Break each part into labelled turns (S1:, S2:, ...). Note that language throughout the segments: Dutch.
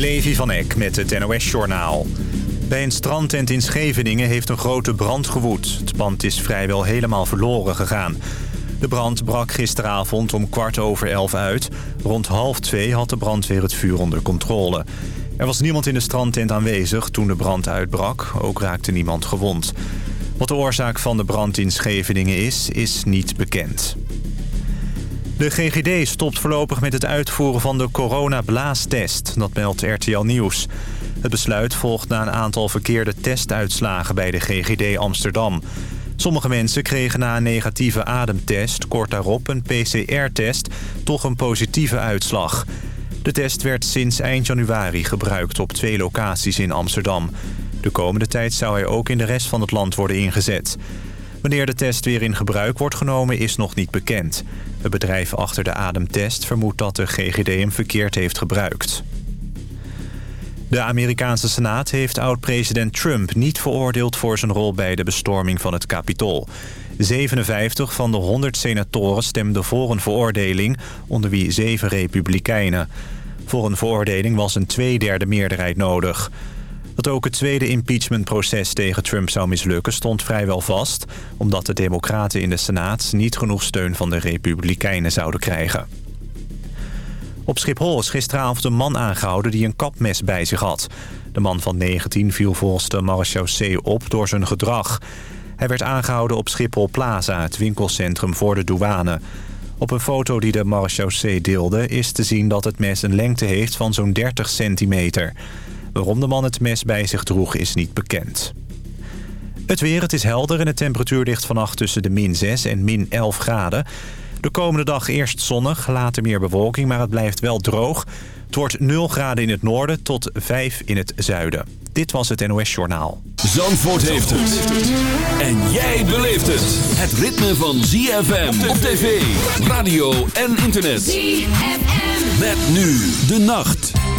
S1: Levi van Eck met het NOS-journaal. Bij een strandtent in Scheveningen heeft een grote brand gewoed. Het pand is vrijwel helemaal verloren gegaan. De brand brak gisteravond om kwart over elf uit. Rond half twee had de brandweer het vuur onder controle. Er was niemand in de strandtent aanwezig toen de brand uitbrak. Ook raakte niemand gewond. Wat de oorzaak van de brand in Scheveningen is, is niet bekend. De GGD stopt voorlopig met het uitvoeren van de coronablaastest. Dat meldt RTL Nieuws. Het besluit volgt na een aantal verkeerde testuitslagen bij de GGD Amsterdam. Sommige mensen kregen na een negatieve ademtest kort daarop een PCR-test toch een positieve uitslag. De test werd sinds eind januari gebruikt op twee locaties in Amsterdam. De komende tijd zou hij ook in de rest van het land worden ingezet. Wanneer de test weer in gebruik wordt genomen is nog niet bekend. Het bedrijf achter de ademtest vermoedt dat de GGD hem verkeerd heeft gebruikt. De Amerikaanse Senaat heeft oud-president Trump niet veroordeeld voor zijn rol bij de bestorming van het Capitool. 57 van de 100 senatoren stemden voor een veroordeling, onder wie 7 republikeinen. Voor een veroordeling was een tweederde meerderheid nodig. Dat ook het tweede impeachmentproces tegen Trump zou mislukken stond vrijwel vast... omdat de democraten in de Senaat niet genoeg steun van de republikeinen zouden krijgen. Op Schiphol is gisteravond een man aangehouden die een kapmes bij zich had. De man van 19 viel volgens de marechaussee op door zijn gedrag. Hij werd aangehouden op Schiphol Plaza, het winkelcentrum voor de douane. Op een foto die de marechaussee deelde is te zien dat het mes een lengte heeft van zo'n 30 centimeter... Waarom de man het mes bij zich droeg is niet bekend. Het weer, het is helder en de temperatuur ligt vannacht tussen de min 6 en min 11 graden. De komende dag eerst zonnig, later meer bewolking, maar het blijft wel droog. Het wordt 0 graden in het noorden tot 5 in het zuiden. Dit was het NOS Journaal.
S2: Zandvoort heeft het. En jij beleeft het. Het ritme van ZFM op tv, radio en internet. ZFM. Met nu de nacht.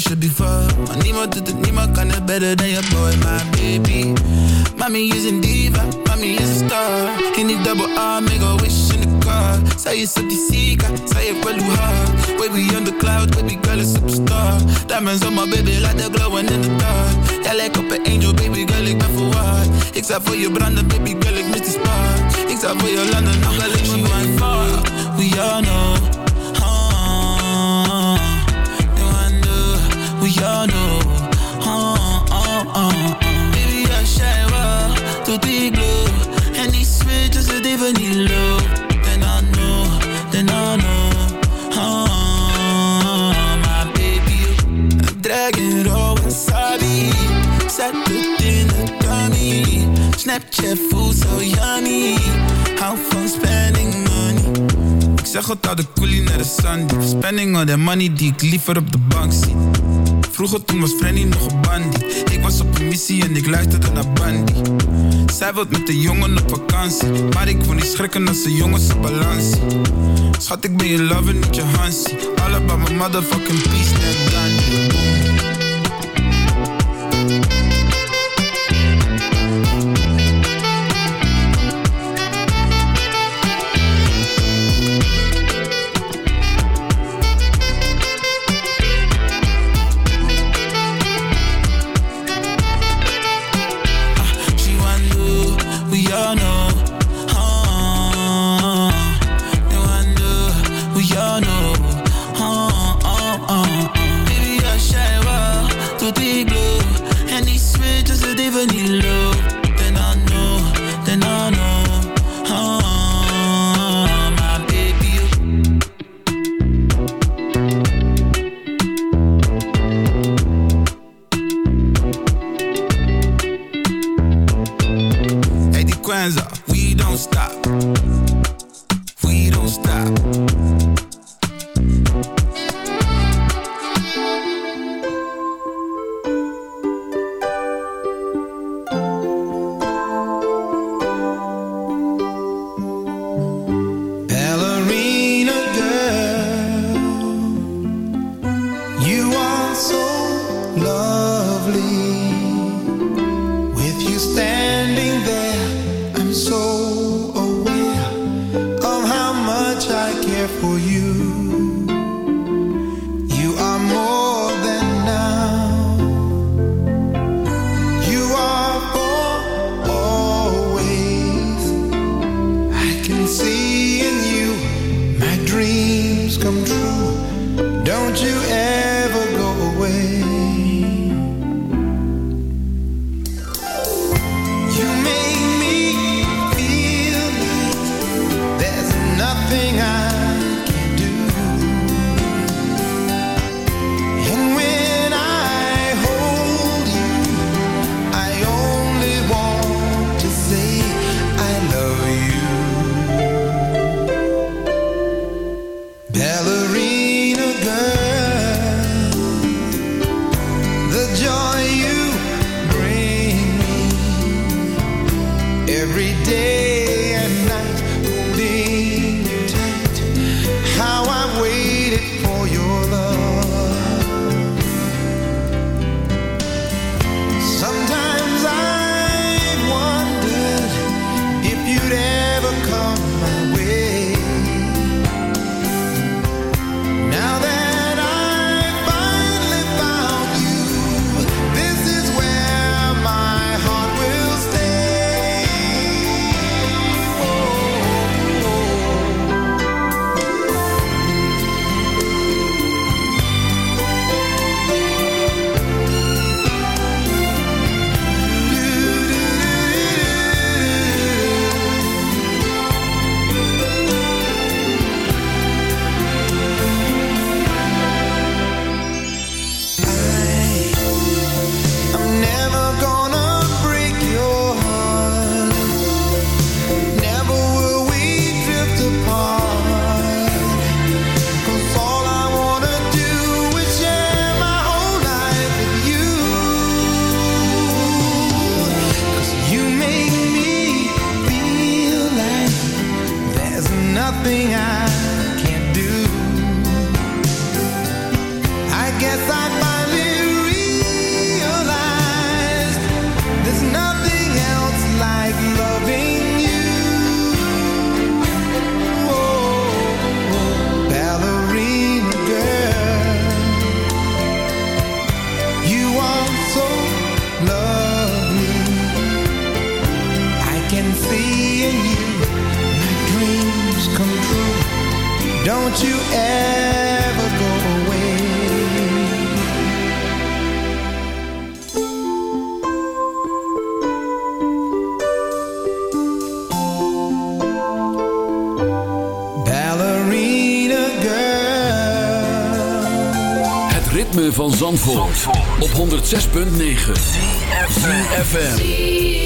S3: Should be far. Niemand doet het, niemand kan het better than your boy, my baby. Mommy is een diva, mommy is a star. In die double R, make a wish in the car. Zij is op die zieke, zij heeft wel hoe hard. Baby on the cloud, baby girl is superstar. Diamonds on my baby, like they're glowing in the dark. Jij lijkt op een angel, baby girl, ik ben verwaard. Ik zou voor je branden, baby girl, ik mis die spark time for your London. I'm gonna let far. We all know. Uh, you. We all know. Uh, uh, baby, Then I know. Then I know. My baby. It all inside me. Set. Snapchat food so yummy Ik zeg het al de coolie naar de sun. Spending all that money die ik liever op de bank zie
S4: Vroeger toen was Frenny nog een bandie. Ik was op een missie en ik luisterde naar Bandy. Zij wilt met de jongen op vakantie. Maar ik wil niet schrikken als de jongens op balansie. Schat, ik ben je lover, niet je Hansie. All about my motherfucking peace, net Gandhi.
S2: Op 106.9 FM.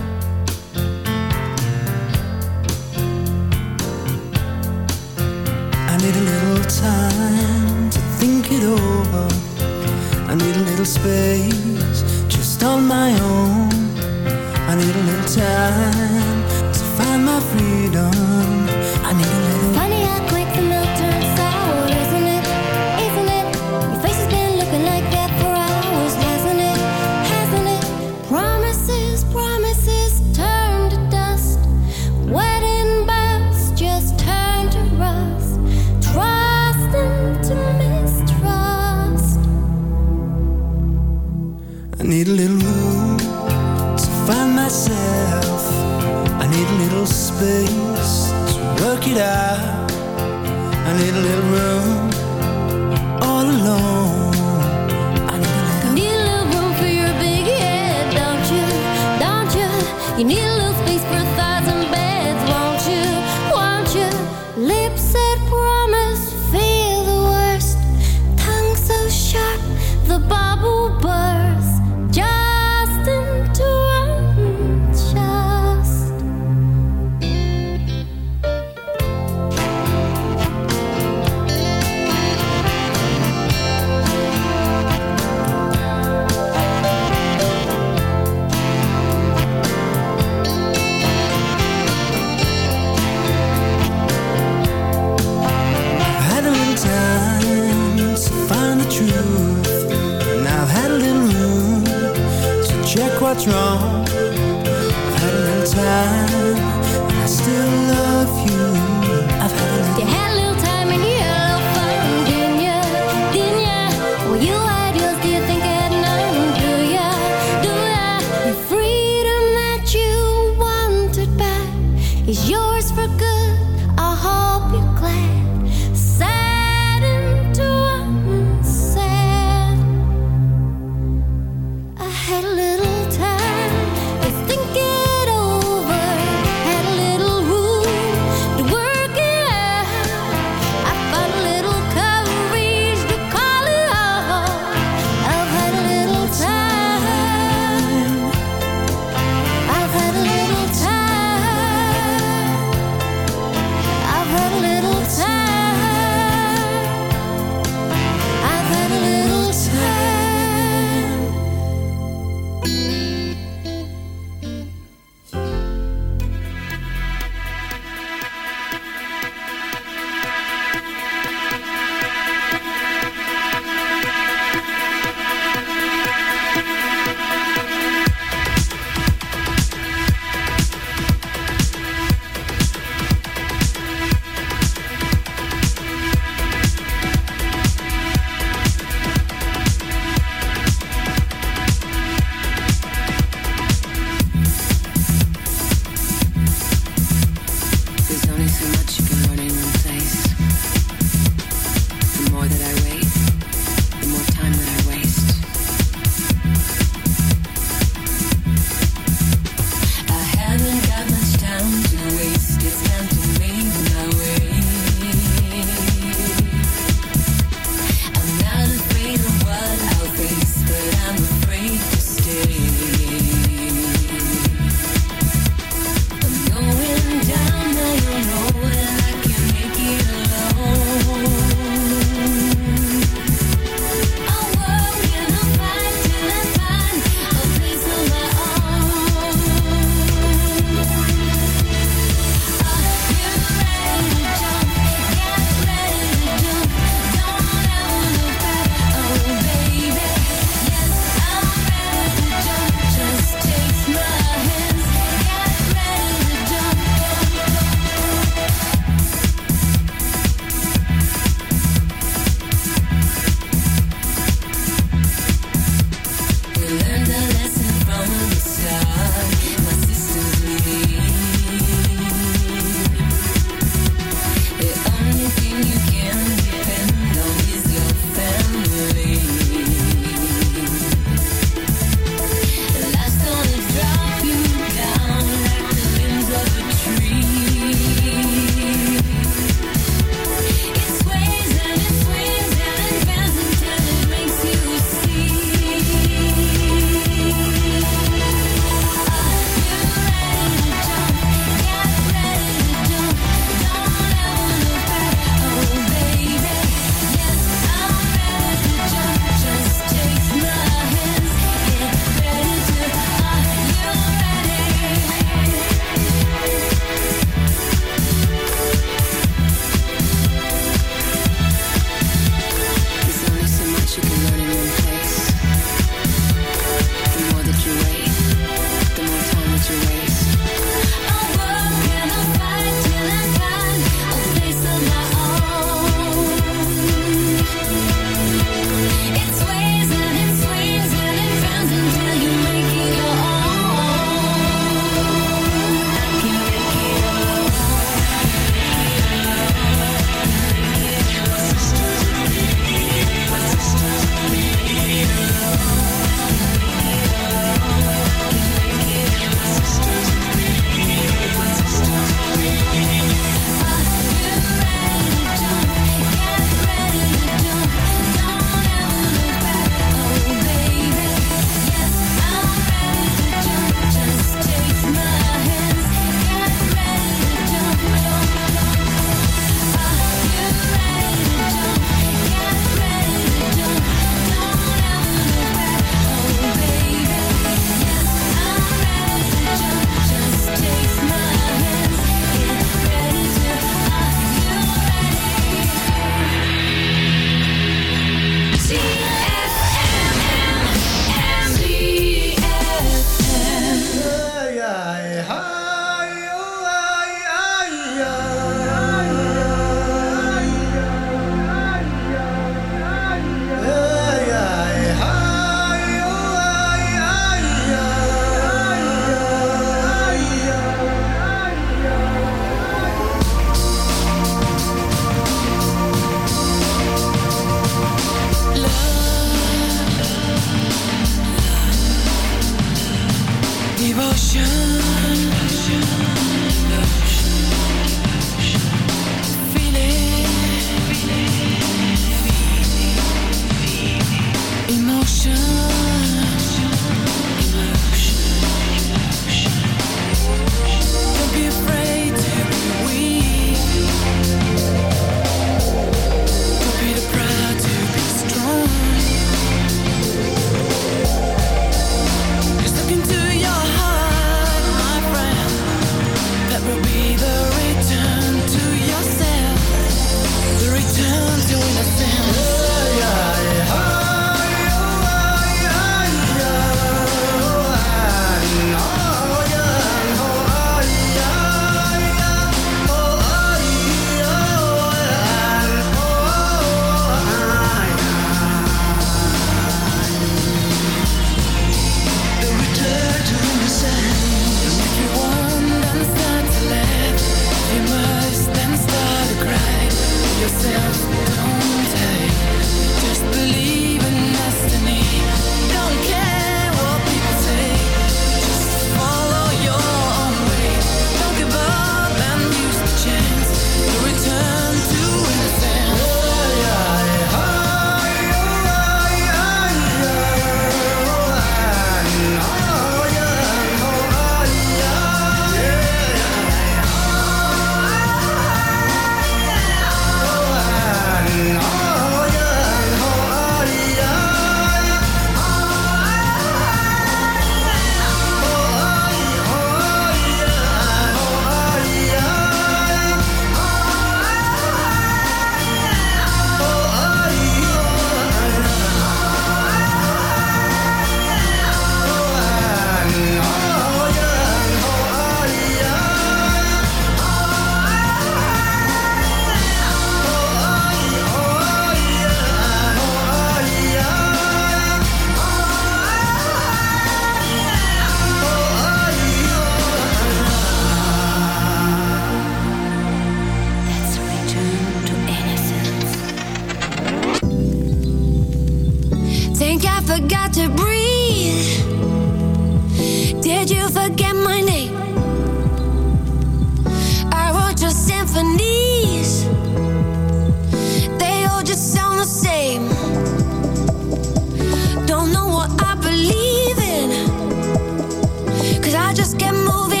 S5: Just
S6: get moving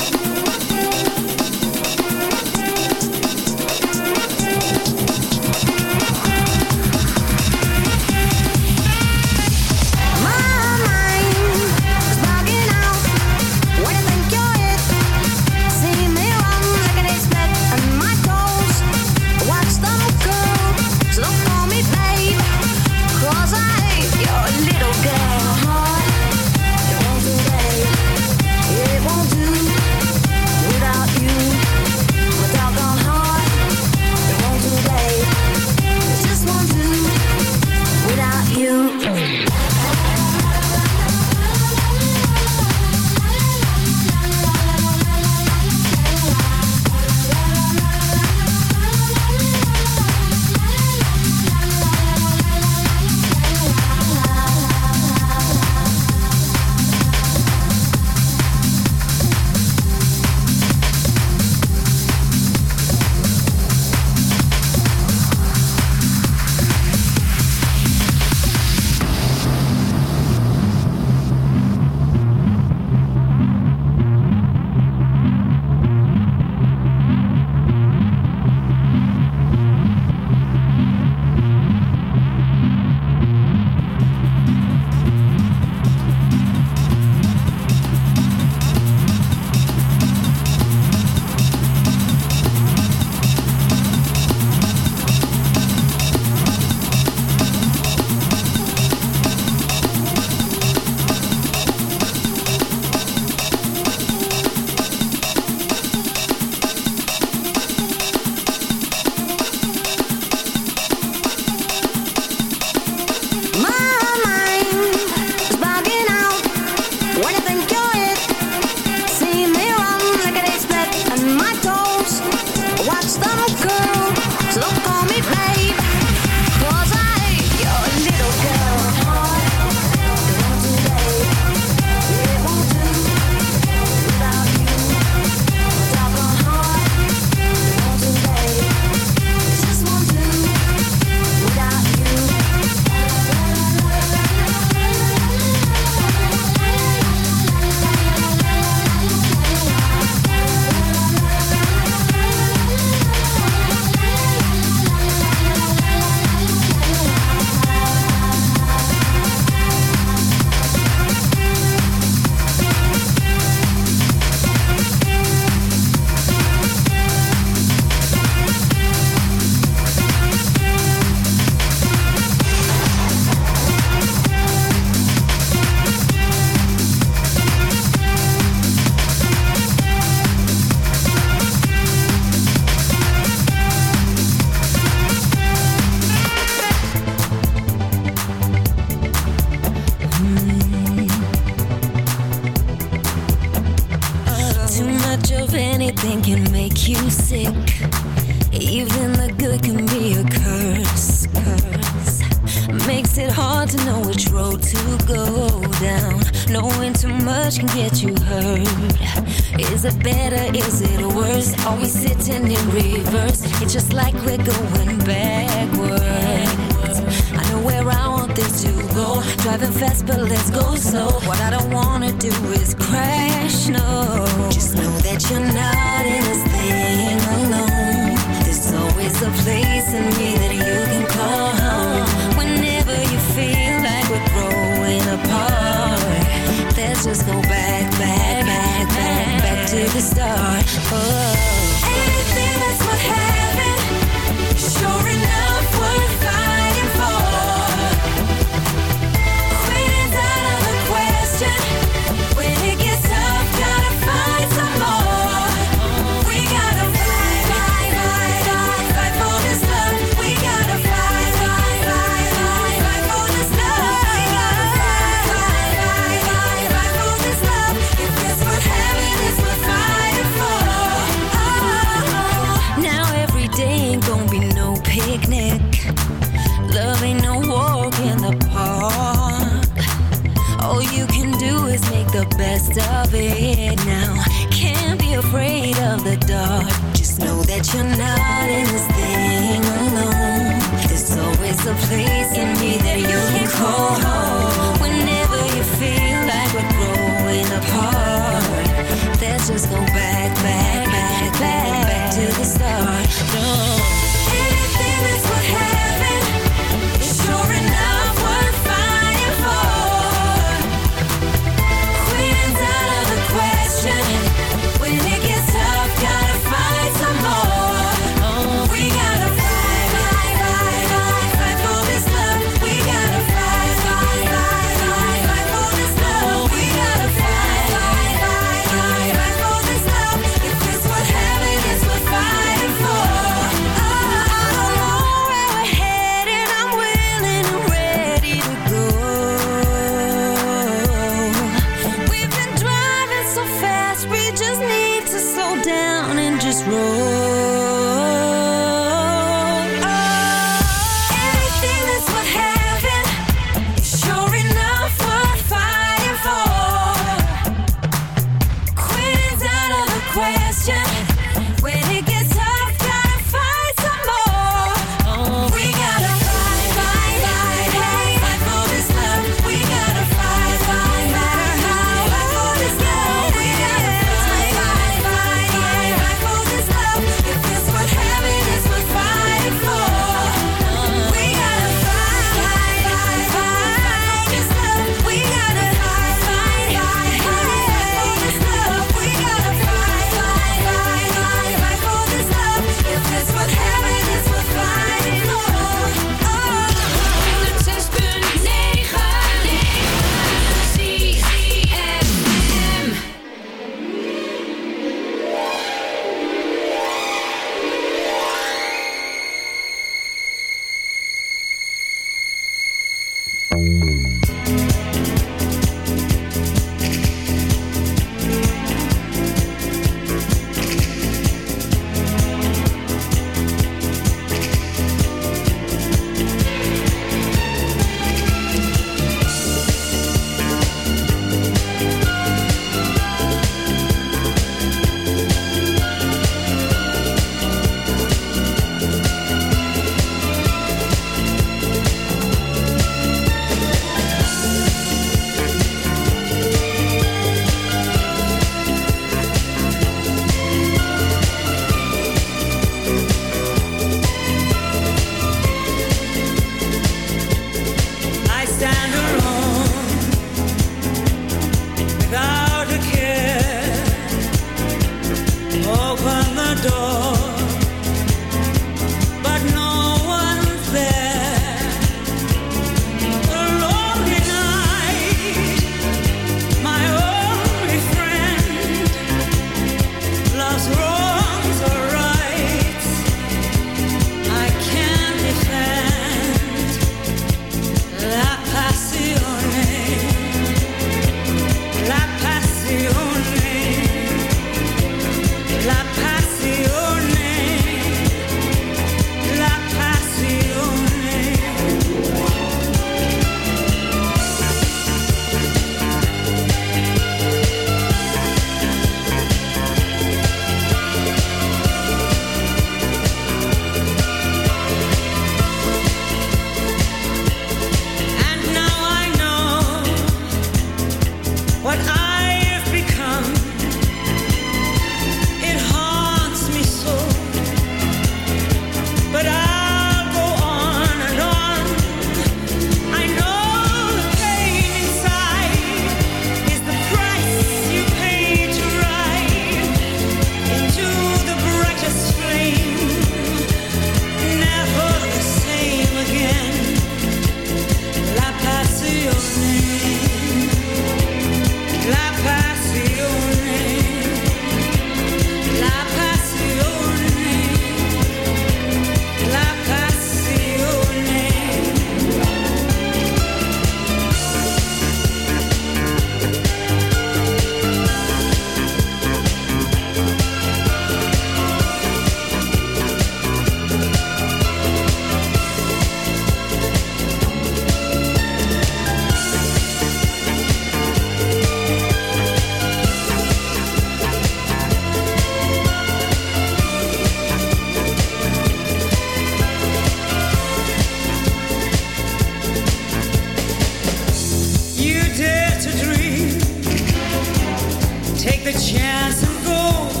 S6: the
S5: chance and
S7: go.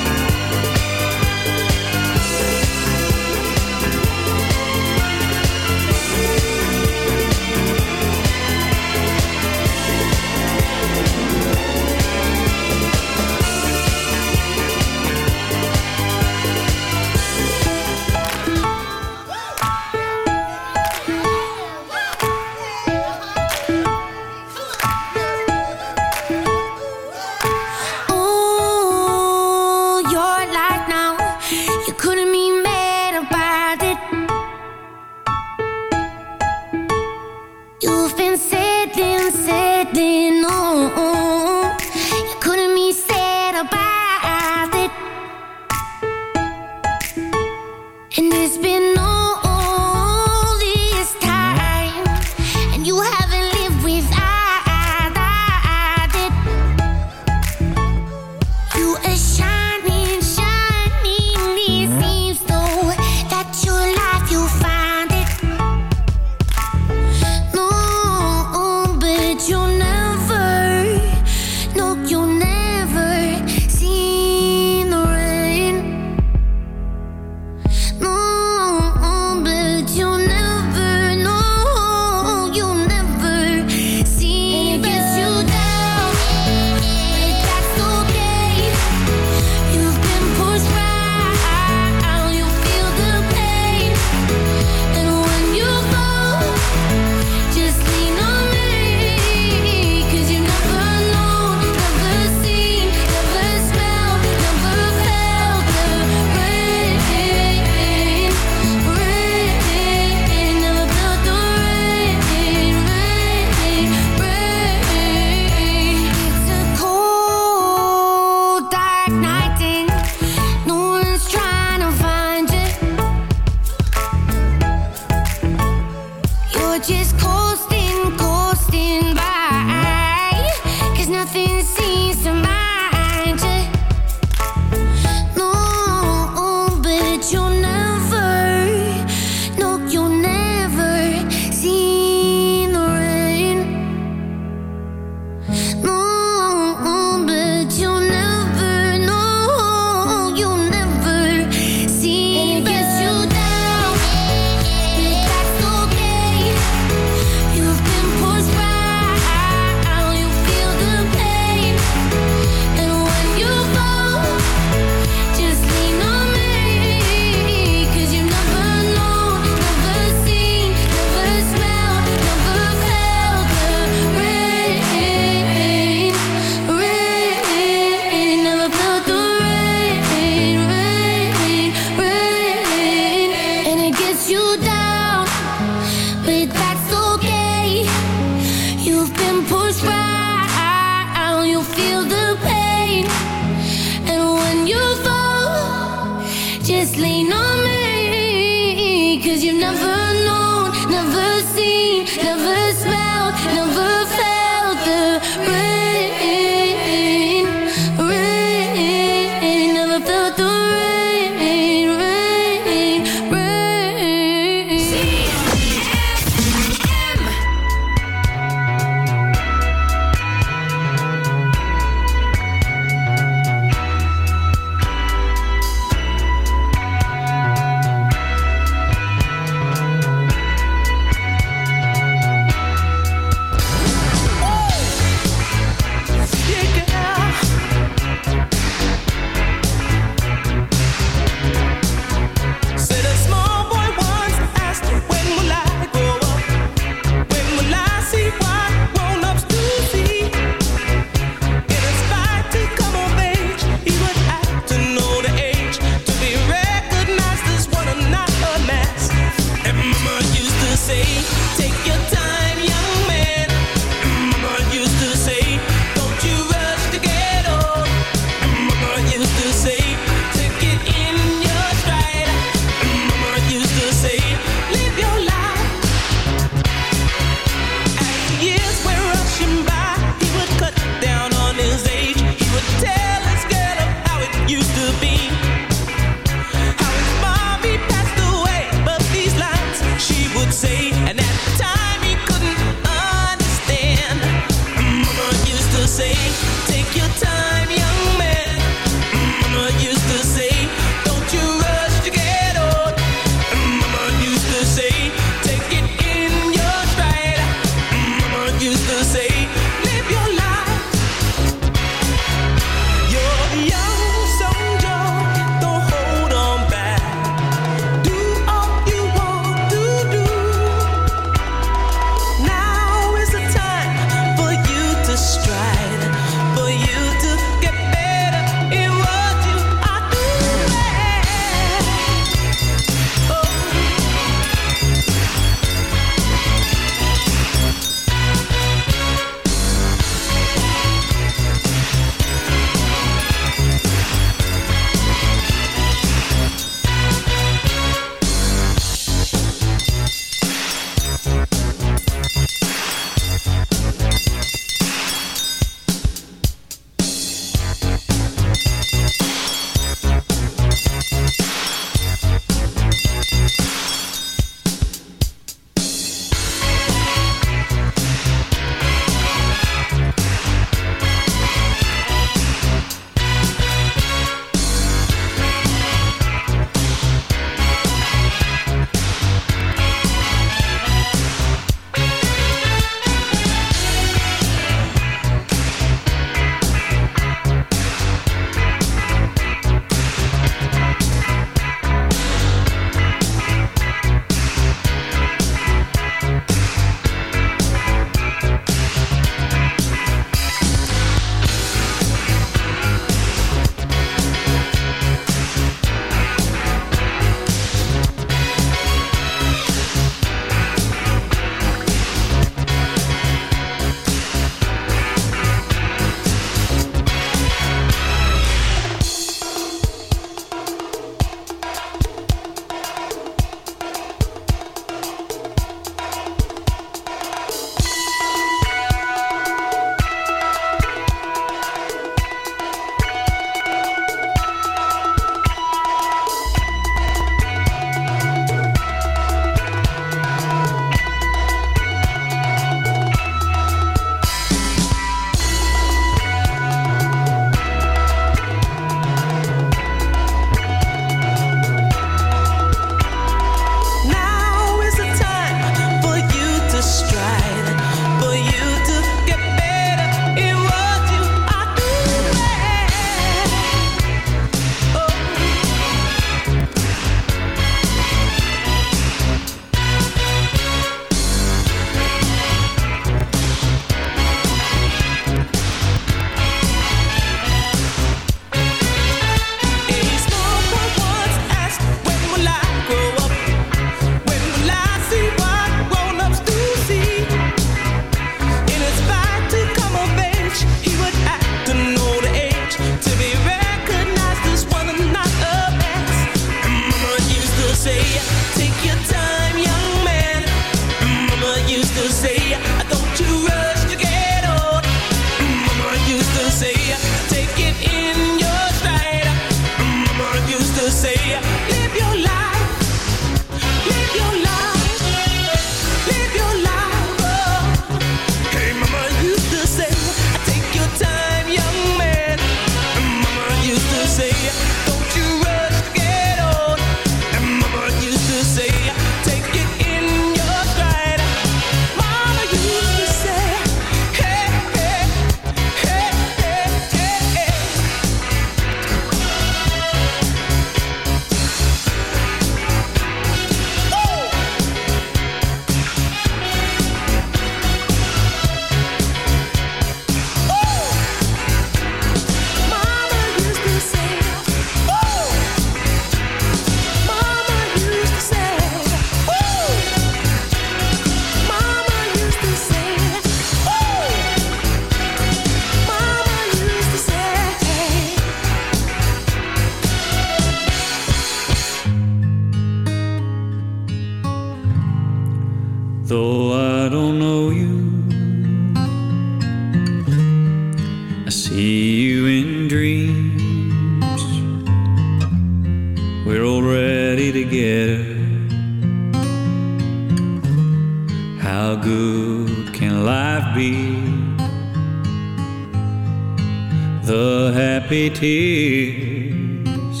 S7: the
S8: happy tears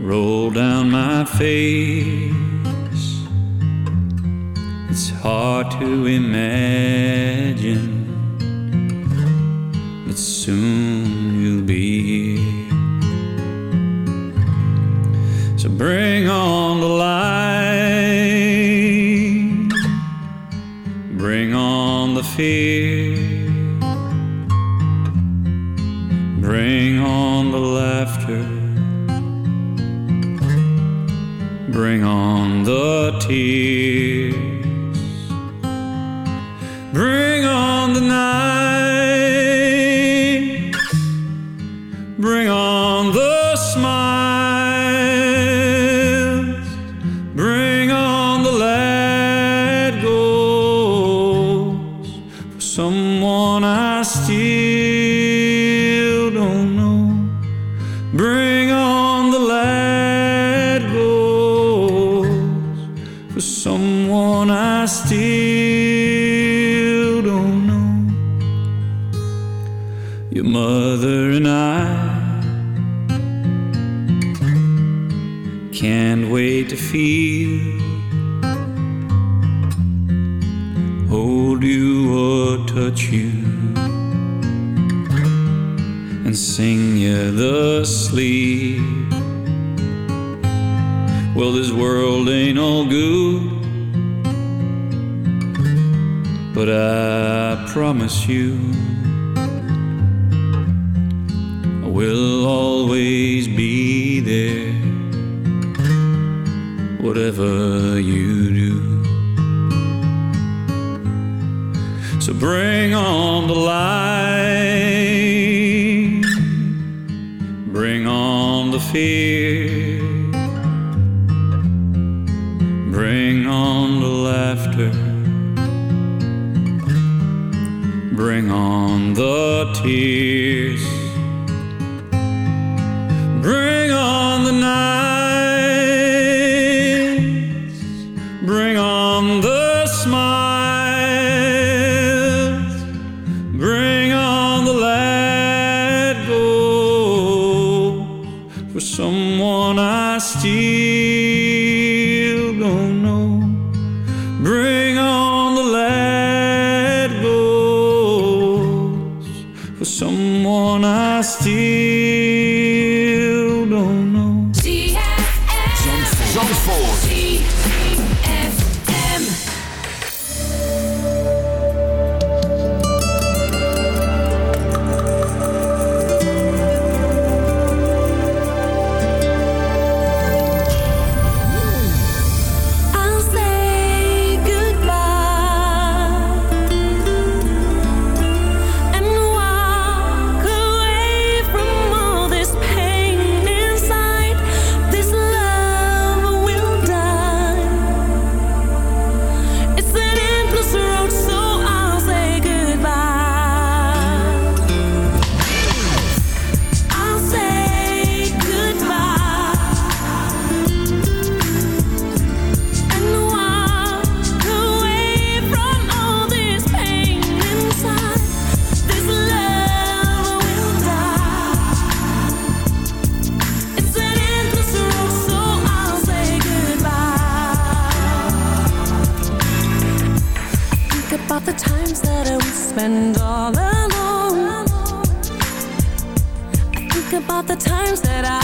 S8: roll down my face. It's hard to imagine, but soon you'll be here. So bring on the light, bring on the fear. Bring on the tears. Bring promise you I will always be there, whatever you do. So bring on the light, bring on the fear. bring on the tears. Bring on the
S7: night. and all alone I think about the times that I